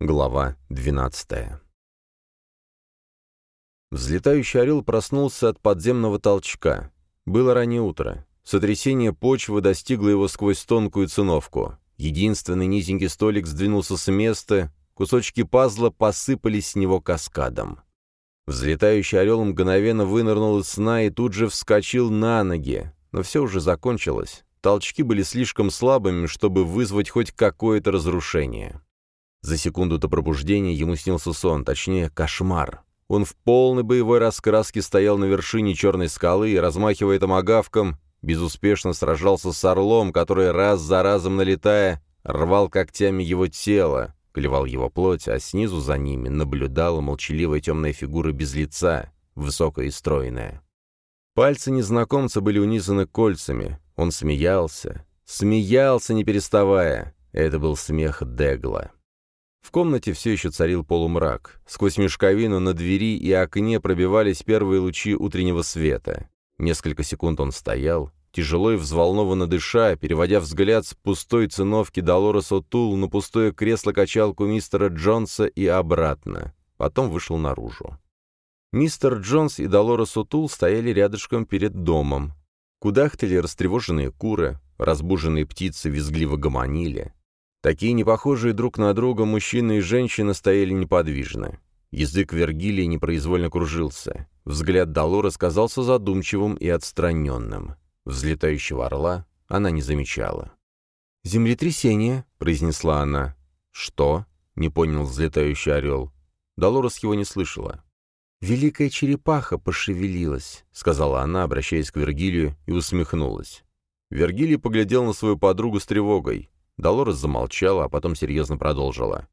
Глава 12 Взлетающий орел проснулся от подземного толчка. Было раннее утро. Сотрясение почвы достигло его сквозь тонкую циновку. Единственный низенький столик сдвинулся с места, кусочки пазла посыпались с него каскадом. Взлетающий орел мгновенно вынырнул из сна и тут же вскочил на ноги. Но все уже закончилось. Толчки были слишком слабыми, чтобы вызвать хоть какое-то разрушение. За секунду до пробуждения ему снился сон, точнее, кошмар. Он в полной боевой раскраске стоял на вершине черной скалы и, размахивая томагавком, безуспешно сражался с орлом, который раз за разом налетая, рвал когтями его тело, клевал его плоть, а снизу за ними наблюдала молчаливая темная фигура без лица, высокая и стройная. Пальцы незнакомца были унизаны кольцами. Он смеялся, смеялся, не переставая. Это был смех Дегла. В комнате все еще царил полумрак. Сквозь мешковину на двери и окне пробивались первые лучи утреннего света. Несколько секунд он стоял, тяжело и взволнованно дыша, переводя взгляд с пустой циновки Долорес О'Тул на пустое кресло-качалку мистера Джонса и обратно. Потом вышел наружу. Мистер Джонс и Долорес О'Тул стояли рядышком перед домом. Кудахтали растревоженные куры, разбуженные птицы визгливо гомонили. Такие непохожие друг на друга мужчина и женщина стояли неподвижно. Язык Вергилии непроизвольно кружился. Взгляд Долора казался задумчивым и отстраненным. Взлетающего орла она не замечала. «Землетрясение», — произнесла она. «Что?» — не понял взлетающий орел. Долорес его не слышала. «Великая черепаха пошевелилась», — сказала она, обращаясь к Вергилию, и усмехнулась. Вергилий поглядел на свою подругу с тревогой. Долорес замолчала, а потом серьезно продолжила.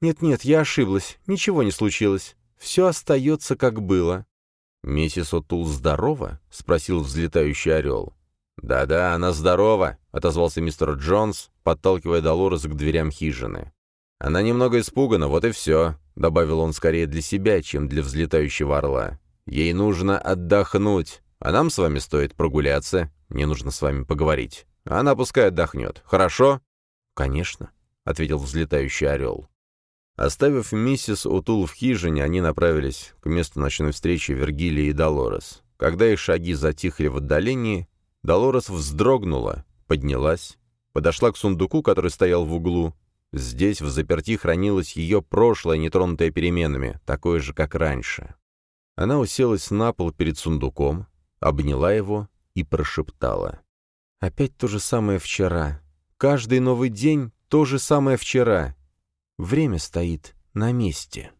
«Нет-нет, я ошиблась. Ничего не случилось. Все остается, как было». «Миссис Отул здорова?» — спросил взлетающий орел. «Да-да, она здорова», — отозвался мистер Джонс, подталкивая Долорес к дверям хижины. «Она немного испугана, вот и все», — добавил он скорее для себя, чем для взлетающего орла. «Ей нужно отдохнуть, а нам с вами стоит прогуляться. Мне нужно с вами поговорить. Она пускай отдохнет. Хорошо?» «Конечно», — ответил взлетающий орел. Оставив миссис Утул в хижине, они направились к месту ночной встречи Вергилии и Долорес. Когда их шаги затихли в отдалении, Долорес вздрогнула, поднялась, подошла к сундуку, который стоял в углу. Здесь в заперти хранилось ее прошлое, нетронутое переменами, такое же, как раньше. Она уселась на пол перед сундуком, обняла его и прошептала. «Опять то же самое вчера. Каждый новый день — то же самое вчера. Время стоит на месте.